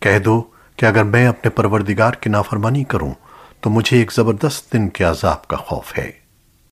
کہہ دو کہ اگر میں اپنے پروردگار کی نافرمانی کروں تو مجھے ایک زبردست دن کے عذاب کا خوف ہے۔